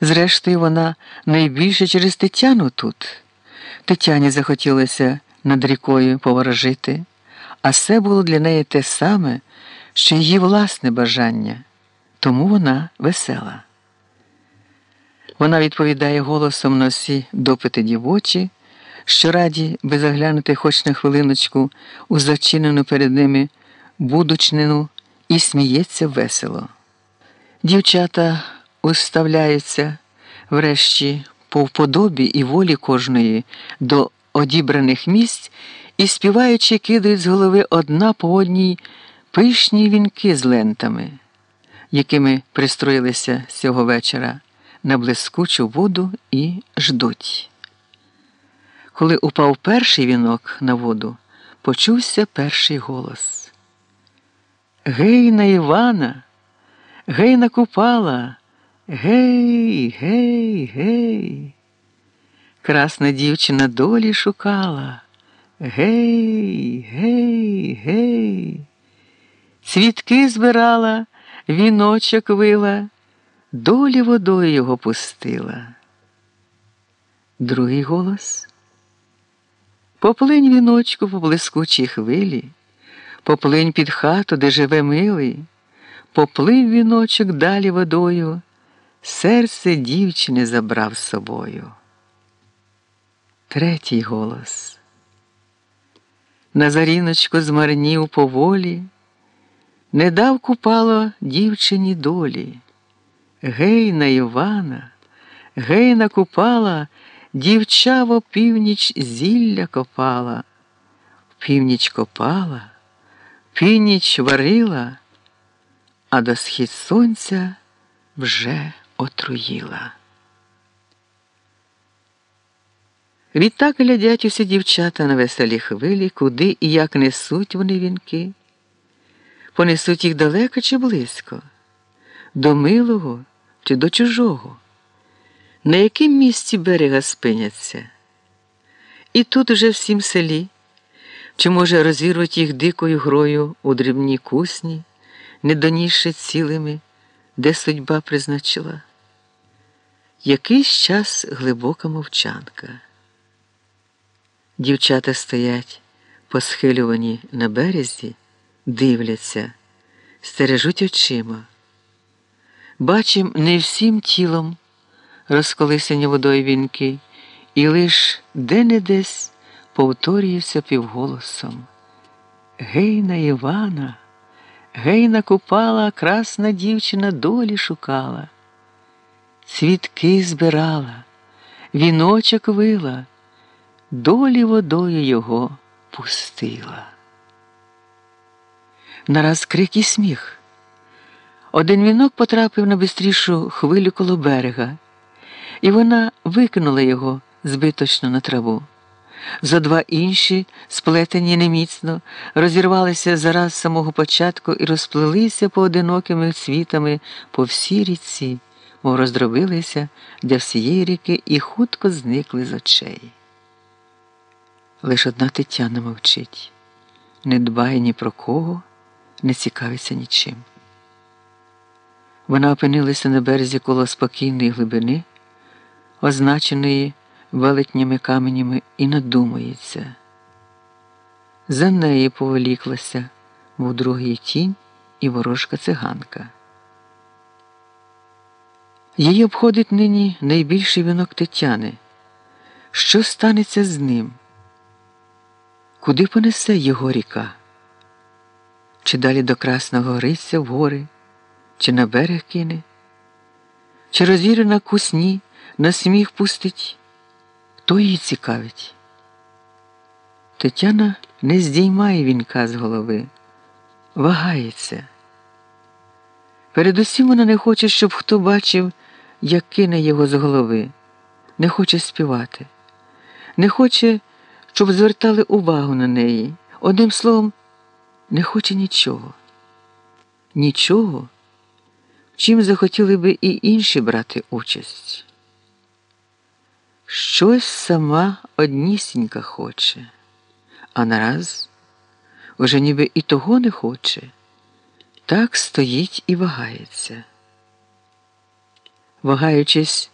Зрештою, вона найбільше через Тетяну тут. Тетяні захотілося над рікою поворожити, а це було для неї те саме, що її власне бажання, тому вона весела. Вона відповідає голосом на всі допити дівочі, що раді би заглянути хоч на хвилиночку у зачинену перед ними будучнину і сміється весело. Дівчата уставляються врешті по вподобі і волі кожної до одібраних місць і співаючи кидають з голови одна по одній пишні вінки з лентами, якими пристроїлися цього вечора на блискучу воду і ждуть. Коли упав перший вінок на воду, почувся перший голос. Гей на Івана, гей на Купала, гей, гей, гей. Красна дівчина долі шукала. Гей, гей, гей. Цвітки збирала, віночок вила, долі водою його пустила. Другий голос. Поплинь віночку по блискучій хвилі, поплинь під хату, де живе милий, поплив віночок далі водою, серце дівчини забрав з собою. Третій голос. Назаріночко змарнів поволі, не дав купало дівчині долі. Гей на Івана, гей на купала, дівчаво північ зілля копала, північ копала, північ варила, а до схід сонця вже отруїла. Відтак глядять усі дівчата на веселі хвилі, куди і як несуть вони вінки. Понесуть їх далеко чи близько, до милого чи до чужого, на яким місці берега спиняться. І тут уже всім селі, чи, може, розірвуть їх дикою грою у дрібній кусні, не донісши цілими, де судьба призначила. Якийсь час глибока мовчанка. Дівчата стоять, посхилювані на березі, дивляться, стережуть очима. Бачим не всім тілом розколисані водою вінки, і лиш де-не десь повторюється півголосом. Гей на Івана, гей на купала, красна дівчина долі шукала, цвітки збирала, віночок вила долі водою його пустила. Нараз крик і сміх. Один вінок потрапив на бистрішу хвилю коло берега, і вона викинула його збиточно на траву. За два інші, сплетені неміцно, розірвалися зараз самого початку і розплилися поодинокими цвітами по всій ріці, мов роздробилися для всієї ріки і хутко зникли з очей. Лиш одна Тетяна мовчить, не дбає ні про кого, не цікавиться нічим. Вона опинилася на березі коло спокійної глибини, означеної велетніми каменями, і надумається. За неї поволіклася, мов другий тінь і ворожка циганка. Її обходить нині найбільший вінок Тетяни. Що станеться з ним? Куди понесе його ріка? Чи далі до Красного Гриця в гори, чи на берег кине, чи розірена кусні на сміх пустить? Хто її цікавить? Тетяна не здіймає вінка з голови, вагається. Передусім вона не хоче, щоб хто бачив, як кине його з голови, не хоче співати, не хоче щоб звертали увагу на неї. Одним словом, не хоче нічого. Нічого, чим захотіли би і інші брати участь. Щось сама однісінька хоче, а нараз уже ніби і того не хоче, так стоїть і вагається. Вагаючись,